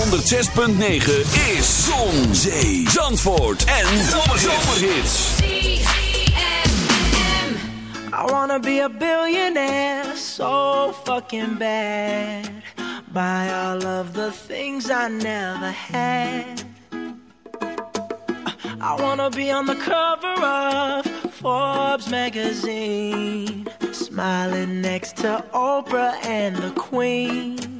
op 106.9 is Zon, Zee, Zandvoort en Zomerhits. I wanna be a billionaire so fucking bad. Buy all of the things I never had. I wanna be on the cover of Forbes magazine, smiling next to Oprah and the Queen.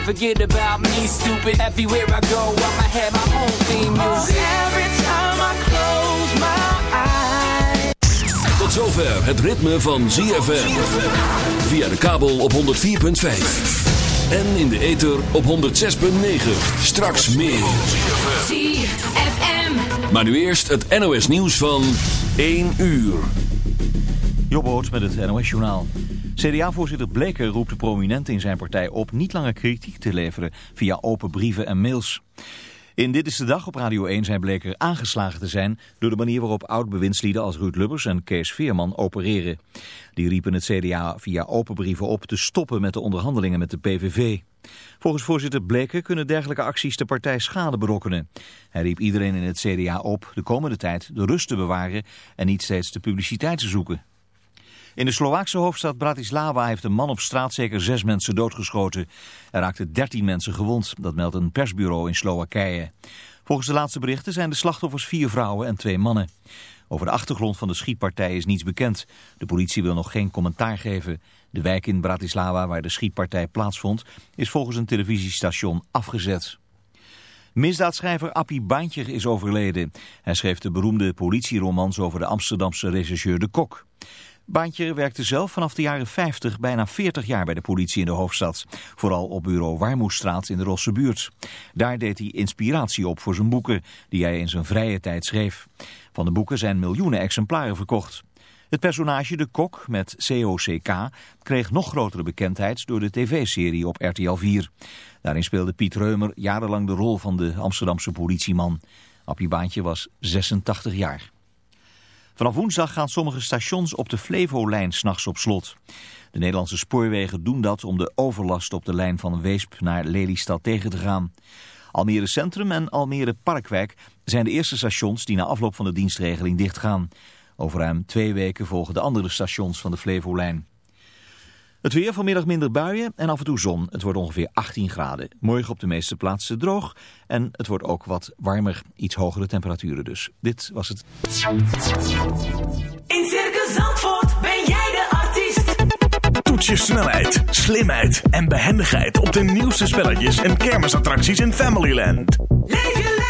can't forget about me, stupid. Everywhere I go, I'ma have my own theme music. Oh, every time I close my eyes. Tot zover het ritme van ZFM. Via de kabel op 104.5. En in de ether op 106.9. Straks meer. ZFM. Maar nu eerst het NOS nieuws van 1 uur. Jobboot met het NOS-journaal. CDA-voorzitter Bleker roept de prominenten in zijn partij op niet langer kritiek te leveren via open brieven en mails. In Dit is de Dag op Radio 1 zijn Bleker aangeslagen te zijn door de manier waarop oud-bewindslieden als Ruud Lubbers en Kees Veerman opereren. Die riepen het CDA via open brieven op te stoppen met de onderhandelingen met de PVV. Volgens voorzitter Bleker kunnen dergelijke acties de partij schade berokkenen. Hij riep iedereen in het CDA op de komende tijd de rust te bewaren en niet steeds de publiciteit te zoeken. In de Slovaakse hoofdstad Bratislava heeft een man op straat zeker zes mensen doodgeschoten. Er raakten dertien mensen gewond, dat meldt een persbureau in Slowakije. Volgens de laatste berichten zijn de slachtoffers vier vrouwen en twee mannen. Over de achtergrond van de schietpartij is niets bekend. De politie wil nog geen commentaar geven. De wijk in Bratislava waar de schietpartij plaatsvond is volgens een televisiestation afgezet. Misdaadschrijver Appie Baantjer is overleden. Hij schreef de beroemde politieromans over de Amsterdamse rechercheur De Kok. Baantje werkte zelf vanaf de jaren 50 bijna 40 jaar bij de politie in de hoofdstad. Vooral op bureau Warmoestraat in de Rosse buurt. Daar deed hij inspiratie op voor zijn boeken, die hij in zijn vrije tijd schreef. Van de boeken zijn miljoenen exemplaren verkocht. Het personage De Kok met COCK kreeg nog grotere bekendheid door de tv-serie op RTL 4. Daarin speelde Piet Reumer jarenlang de rol van de Amsterdamse politieman. Appie Baantje was 86 jaar. Vanaf woensdag gaan sommige stations op de Flevolijn s'nachts op slot. De Nederlandse spoorwegen doen dat om de overlast op de lijn van Weesp naar Lelystad tegen te gaan. Almere Centrum en Almere Parkwijk zijn de eerste stations die na afloop van de dienstregeling dichtgaan. Over ruim twee weken volgen de andere stations van de Flevolijn. Het weer vanmiddag minder buien en af en toe zon. Het wordt ongeveer 18 graden. Morgen op de meeste plaatsen droog. En het wordt ook wat warmer. Iets hogere temperaturen dus. Dit was het. In Circus Zandvoort ben jij de artiest. Toets je snelheid, slimheid en behendigheid op de nieuwste spelletjes en kermisattracties in Familyland. Leef je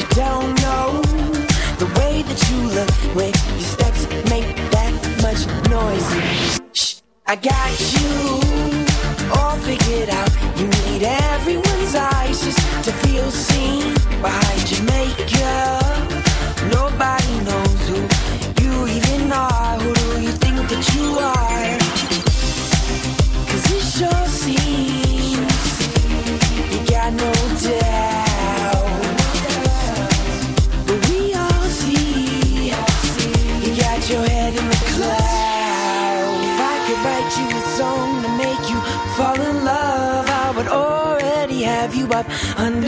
I got you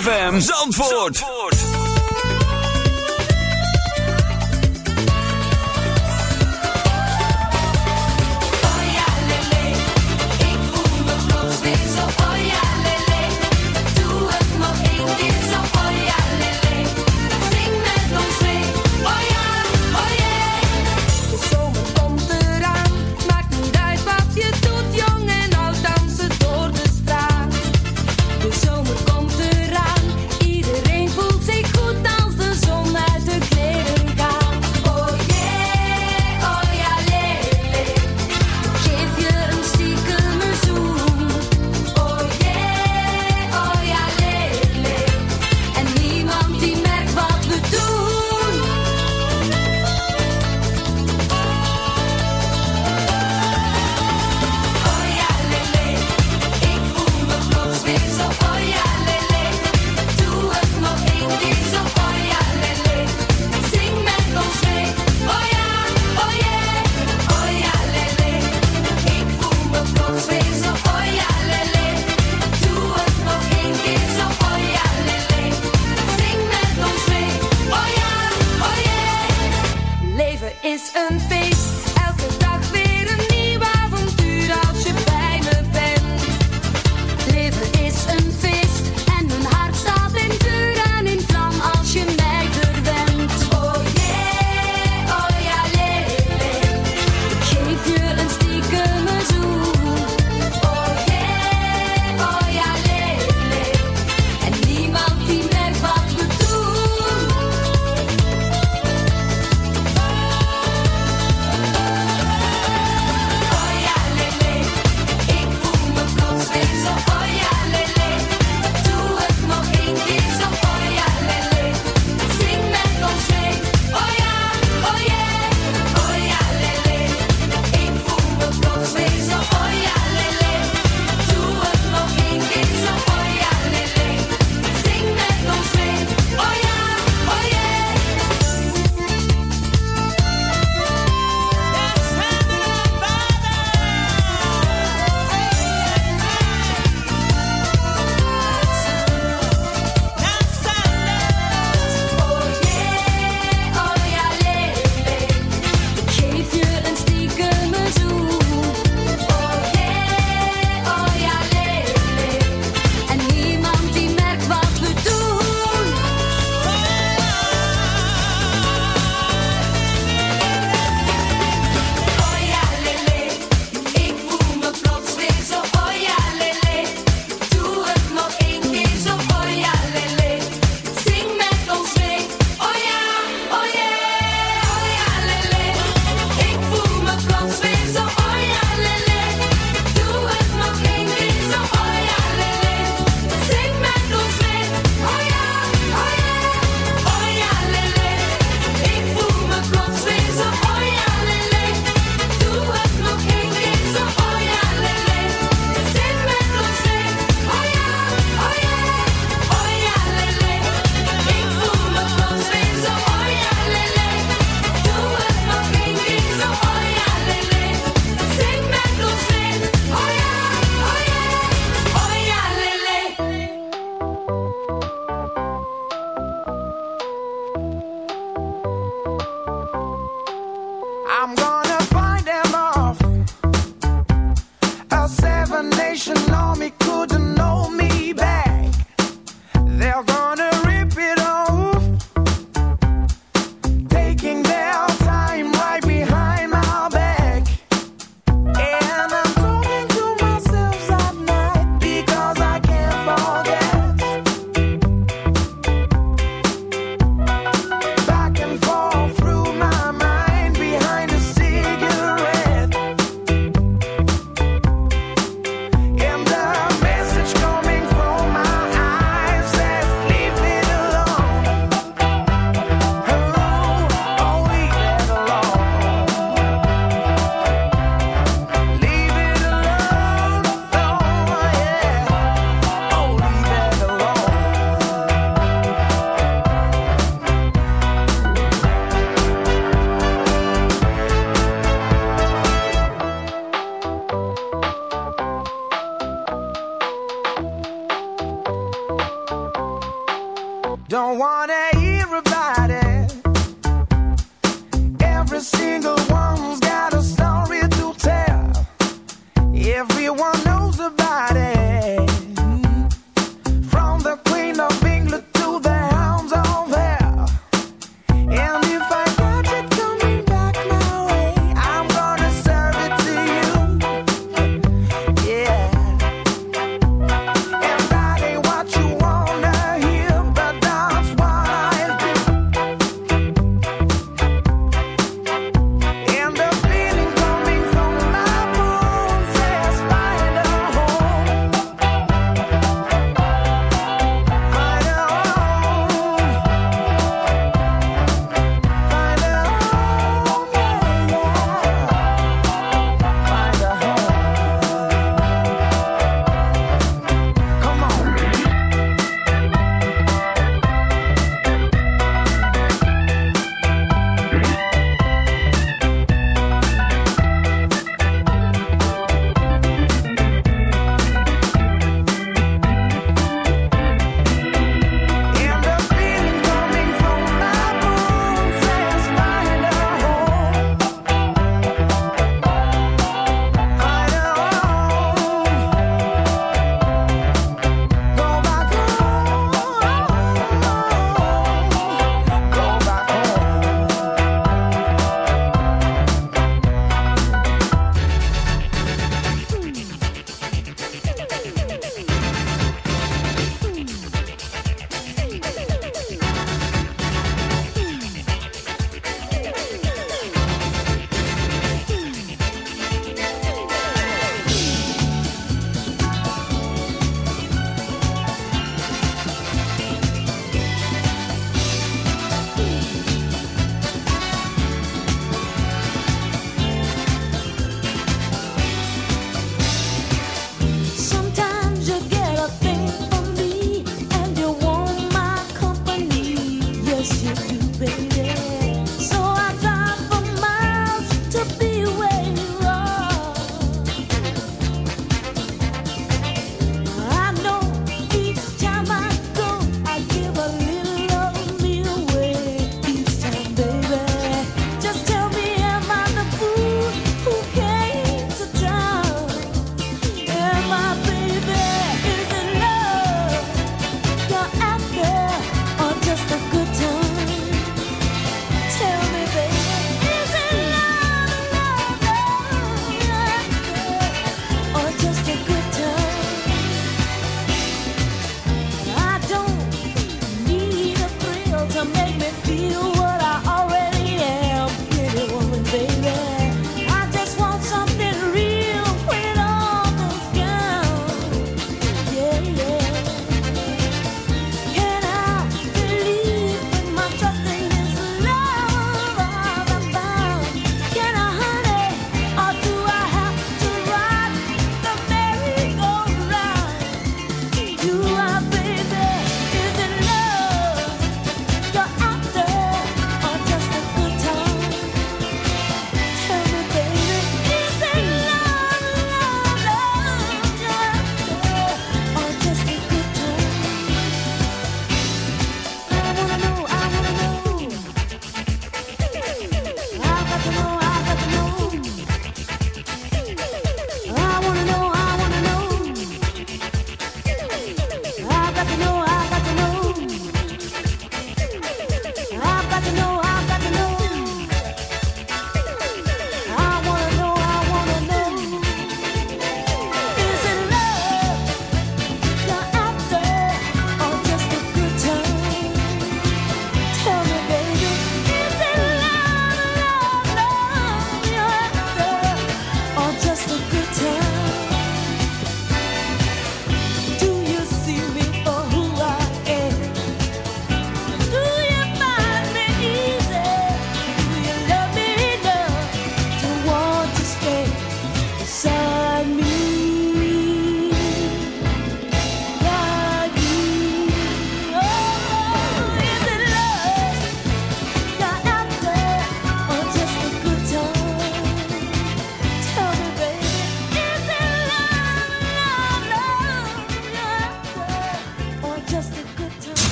ZFM Zandvoort.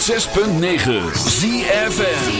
106.9 ZFM.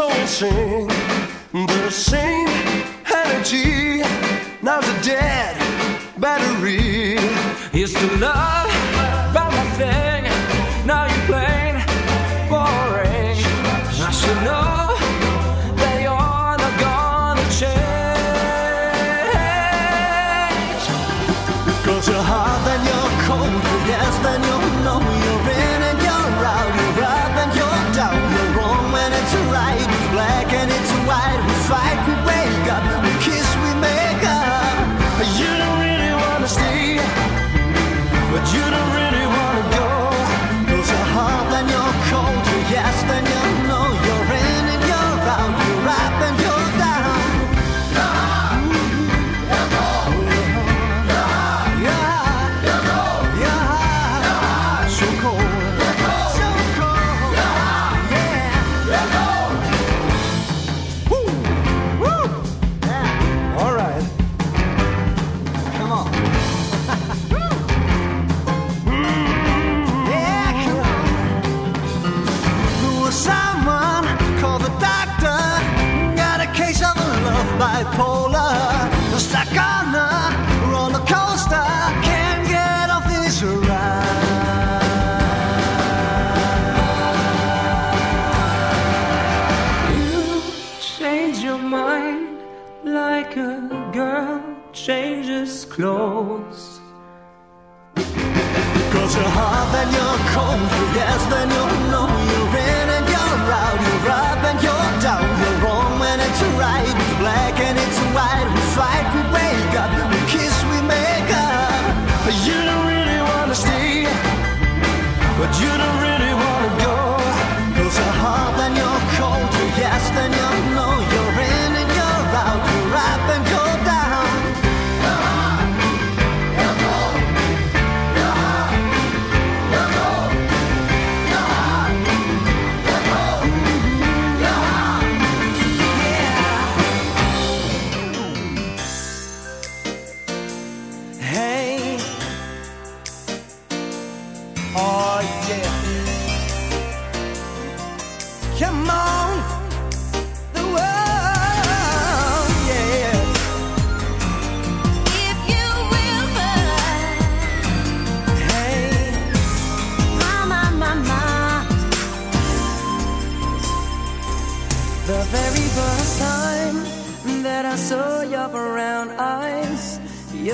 soul sing the same energy. Now's the dead battery. is the love.